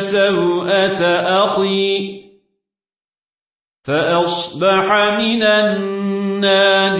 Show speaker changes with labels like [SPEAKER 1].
[SPEAKER 1] سوءة أخي فأصبح من النادمين.